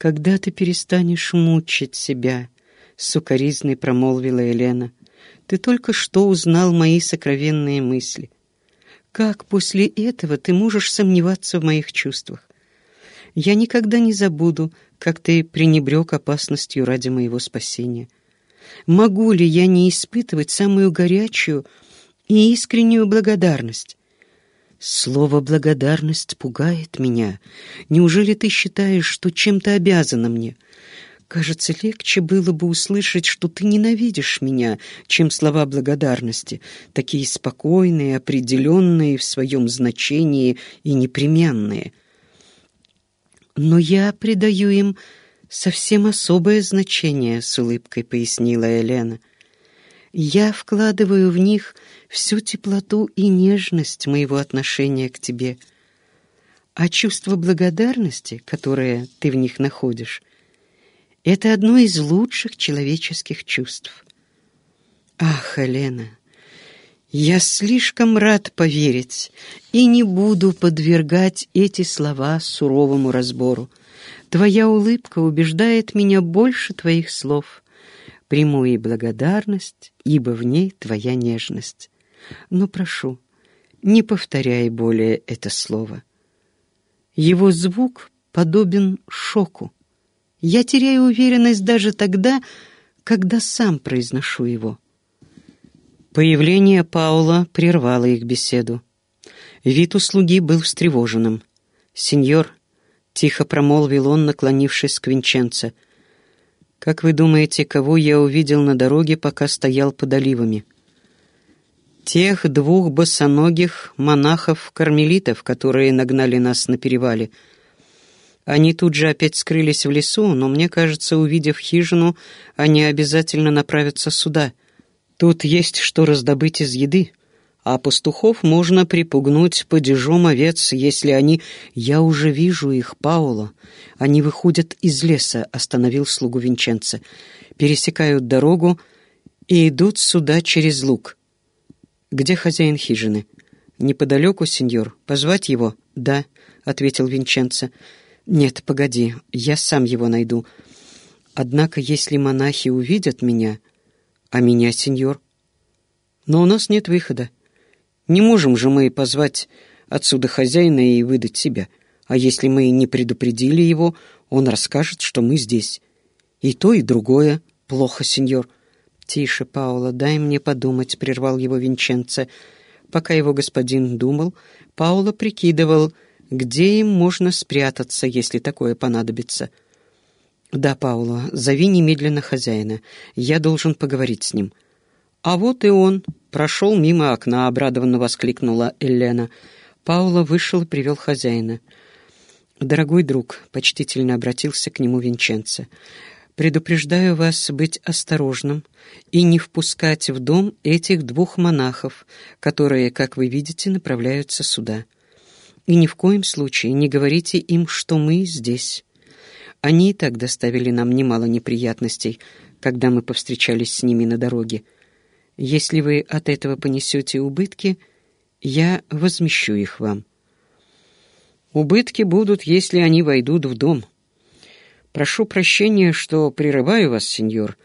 «Когда ты перестанешь мучить себя?» — сукоризной промолвила Елена. «Ты только что узнал мои сокровенные мысли. Как после этого ты можешь сомневаться в моих чувствах? Я никогда не забуду, как ты пренебрег опасностью ради моего спасения. Могу ли я не испытывать самую горячую и искреннюю благодарность? Слово «благодарность» пугает меня. Неужели ты считаешь, что чем-то обязана мне? Кажется, легче было бы услышать, что ты ненавидишь меня, чем слова благодарности, такие спокойные, определенные в своем значении и непременные. Но я придаю им совсем особое значение, — с улыбкой пояснила Елена. Я вкладываю в них всю теплоту и нежность моего отношения к тебе. А чувство благодарности, которое ты в них находишь, это одно из лучших человеческих чувств. Ах, Елена, я слишком рад поверить и не буду подвергать эти слова суровому разбору. Твоя улыбка убеждает меня больше твоих слов. Приму и благодарность, ибо в ней твоя нежность. Но прошу, не повторяй более это слово. Его звук подобен шоку. Я теряю уверенность даже тогда, когда сам произношу его. Появление Паула прервало их беседу. Вид у слуги был встревоженным. «Сеньор», — тихо промолвил он, наклонившись к Винченце, — как вы думаете, кого я увидел на дороге, пока стоял под оливами? Тех двух босоногих монахов-кармелитов, которые нагнали нас на перевале. Они тут же опять скрылись в лесу, но мне кажется, увидев хижину, они обязательно направятся сюда. Тут есть что раздобыть из еды а пастухов можно припугнуть падежом овец, если они... Я уже вижу их, Пауло. Они выходят из леса, — остановил слугу Винченца. Пересекают дорогу и идут сюда через луг. Где хозяин хижины? Неподалеку, сеньор. Позвать его? Да, — ответил Винченца. Нет, погоди, я сам его найду. Однако, если монахи увидят меня... А меня, сеньор? Но у нас нет выхода. Не можем же мы позвать отсюда хозяина и выдать себя. А если мы не предупредили его, он расскажет, что мы здесь. И то, и другое. Плохо, сеньор. Тише, Паула, дай мне подумать, прервал его Винченце. Пока его господин думал, Паула прикидывал, где им можно спрятаться, если такое понадобится. «Да, Паула, зови немедленно хозяина. Я должен поговорить с ним». «А вот и он!» «Прошел мимо окна», — обрадованно воскликнула Елена. Паула вышел и привел хозяина. «Дорогой друг», — почтительно обратился к нему Винченце, «предупреждаю вас быть осторожным и не впускать в дом этих двух монахов, которые, как вы видите, направляются сюда. И ни в коем случае не говорите им, что мы здесь. Они и так доставили нам немало неприятностей, когда мы повстречались с ними на дороге. Если вы от этого понесете убытки, я возмещу их вам. Убытки будут, если они войдут в дом. Прошу прощения, что прерываю вас, сеньор.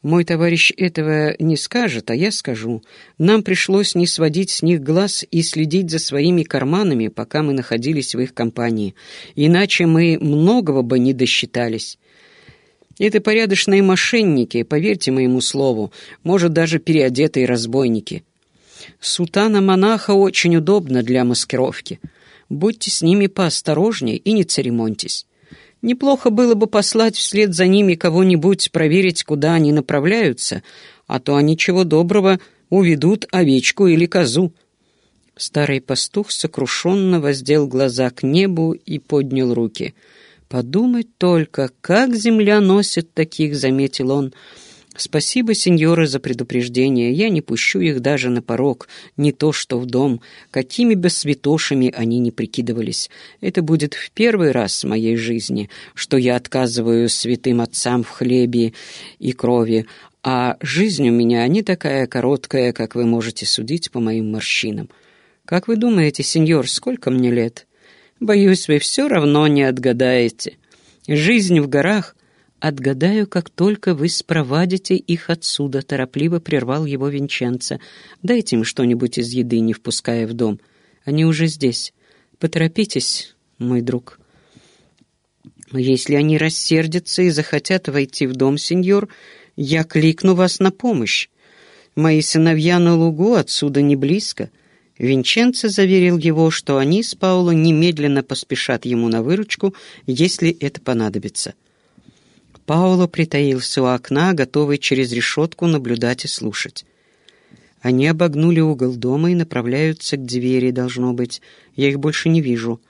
Мой товарищ этого не скажет, а я скажу. Нам пришлось не сводить с них глаз и следить за своими карманами, пока мы находились в их компании. Иначе мы многого бы не досчитались. Это порядочные мошенники, поверьте моему слову, может, даже переодетые разбойники. Сутана-монаха очень удобна для маскировки. Будьте с ними поосторожнее и не церемоньтесь. Неплохо было бы послать вслед за ними кого-нибудь проверить, куда они направляются, а то они чего доброго уведут овечку или козу. Старый пастух сокрушенно воздел глаза к небу и поднял руки — Подумать только, как земля носит таких, заметил он. Спасибо, сеньоры, за предупреждение. Я не пущу их даже на порог, не то что в дом. Какими бы святошами они ни прикидывались. Это будет в первый раз в моей жизни, что я отказываю святым отцам в хлебе и крови, а жизнь у меня не такая короткая, как вы можете судить по моим морщинам. Как вы думаете, сеньор, сколько мне лет?» Боюсь, вы все равно не отгадаете. Жизнь в горах отгадаю, как только вы спровадите их отсюда», — торопливо прервал его Винченца. «Дайте им что-нибудь из еды, не впуская в дом. Они уже здесь. Поторопитесь, мой друг». «Но если они рассердятся и захотят войти в дом, сеньор, я кликну вас на помощь. Мои сыновья на лугу отсюда не близко». Винченцо заверил его, что они с Пауло немедленно поспешат ему на выручку, если это понадобится. Пауло притаился у окна, готовый через решетку наблюдать и слушать. Они обогнули угол дома и направляются к двери, должно быть. Я их больше не вижу.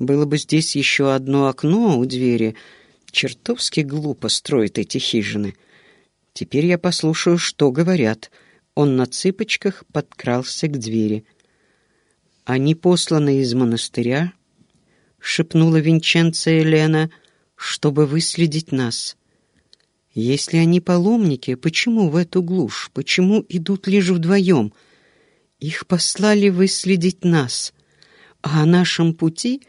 Было бы здесь еще одно окно у двери. Чертовски глупо строить эти хижины. Теперь я послушаю, что говорят. Он на цыпочках подкрался к двери. «Они посланы из монастыря», — шепнула Винченца Елена, — «чтобы выследить нас». Если они паломники, почему в эту глушь? Почему идут лишь вдвоем? Их послали выследить нас, а о нашем пути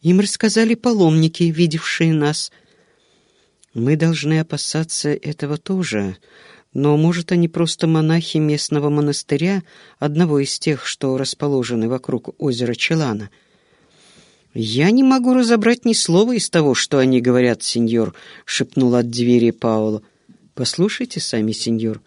им рассказали паломники, видевшие нас. Мы должны опасаться этого тоже, но, может, они просто монахи местного монастыря, одного из тех, что расположены вокруг озера Челана — «Я не могу разобрать ни слова из того, что они говорят, сеньор», — шепнул от двери Пауло. «Послушайте сами, сеньор,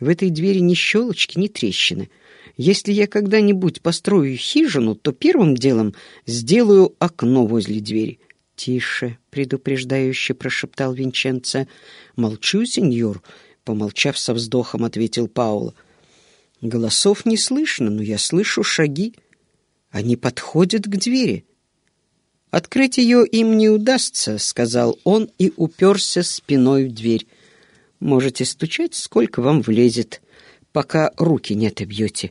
в этой двери ни щелочки, ни трещины. Если я когда-нибудь построю хижину, то первым делом сделаю окно возле двери». «Тише», — предупреждающе прошептал Винченцо. «Молчу, сеньор», — помолчав со вздохом, ответил Пауло. «Голосов не слышно, но я слышу шаги. Они подходят к двери». «Открыть ее им не удастся», — сказал он и уперся спиной в дверь. «Можете стучать, сколько вам влезет, пока руки не отобьете».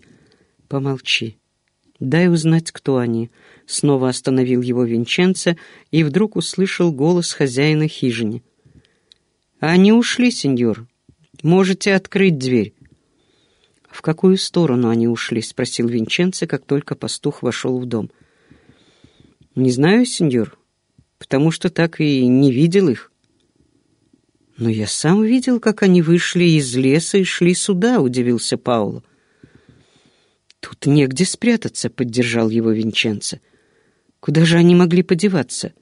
«Помолчи. Дай узнать, кто они». Снова остановил его Винченцо и вдруг услышал голос хозяина хижины. «Они ушли, сеньор. Можете открыть дверь». «В какую сторону они ушли?» — спросил Винченцо, как только пастух вошел в дом. — «Не знаю, сеньор, потому что так и не видел их». «Но я сам видел, как они вышли из леса и шли сюда», — удивился Пауло. «Тут негде спрятаться», — поддержал его Винченцо. «Куда же они могли подеваться?»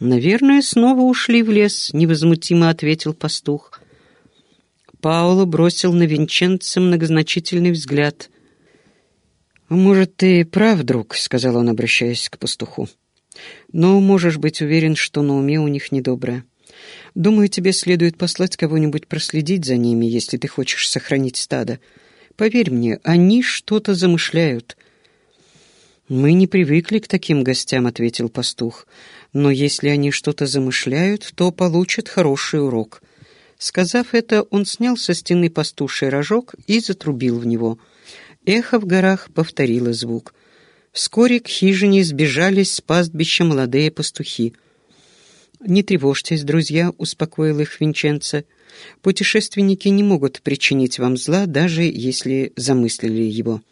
«Наверное, снова ушли в лес», — невозмутимо ответил пастух. Пауло бросил на Винченцо многозначительный взгляд. «Может, ты прав, друг», — сказал он, обращаясь к пастуху. «Но можешь быть уверен, что на уме у них недоброе. Думаю, тебе следует послать кого-нибудь проследить за ними, если ты хочешь сохранить стадо. Поверь мне, они что-то замышляют». «Мы не привыкли к таким гостям», — ответил пастух. «Но если они что-то замышляют, то получат хороший урок». Сказав это, он снял со стены пастуший рожок и затрубил в него — Эхо в горах повторило звук. Вскоре к хижине сбежались с пастбища молодые пастухи. «Не тревожьтесь, друзья», — успокоил их Винченцо. «Путешественники не могут причинить вам зла, даже если замыслили его.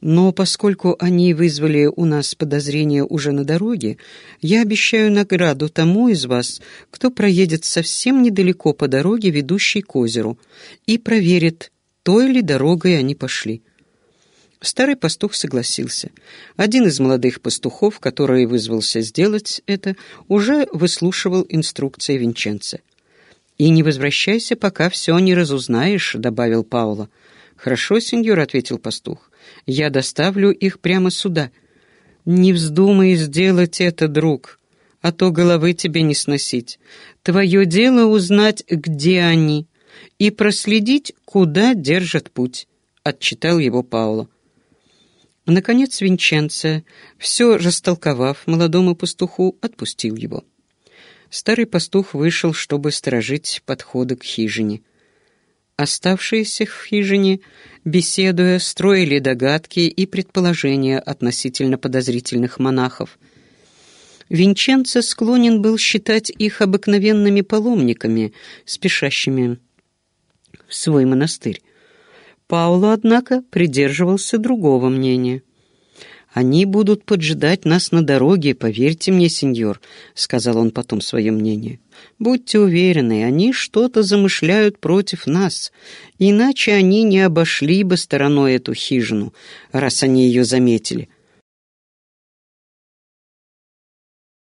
Но поскольку они вызвали у нас подозрения уже на дороге, я обещаю награду тому из вас, кто проедет совсем недалеко по дороге, ведущей к озеру, и проверит, той ли дорогой они пошли». Старый пастух согласился. Один из молодых пастухов, который вызвался сделать это, уже выслушивал инструкции Винченца. «И не возвращайся, пока все не разузнаешь», — добавил Паула. «Хорошо, сеньор», — ответил пастух. «Я доставлю их прямо сюда». «Не вздумай сделать это, друг, а то головы тебе не сносить. Твое дело узнать, где они, и проследить, куда держат путь», — отчитал его Паула. Наконец Винченце, все растолковав молодому пастуху, отпустил его. Старый пастух вышел, чтобы сторожить подходы к хижине. Оставшиеся в хижине, беседуя, строили догадки и предположения относительно подозрительных монахов. Винченце склонен был считать их обыкновенными паломниками, спешащими в свой монастырь. Пауло, однако, придерживался другого мнения. Они будут поджидать нас на дороге, поверьте мне, сеньор», — сказал он потом свое мнение. «Будьте уверены, они что-то замышляют против нас, иначе они не обошли бы стороной эту хижину, раз они ее заметили.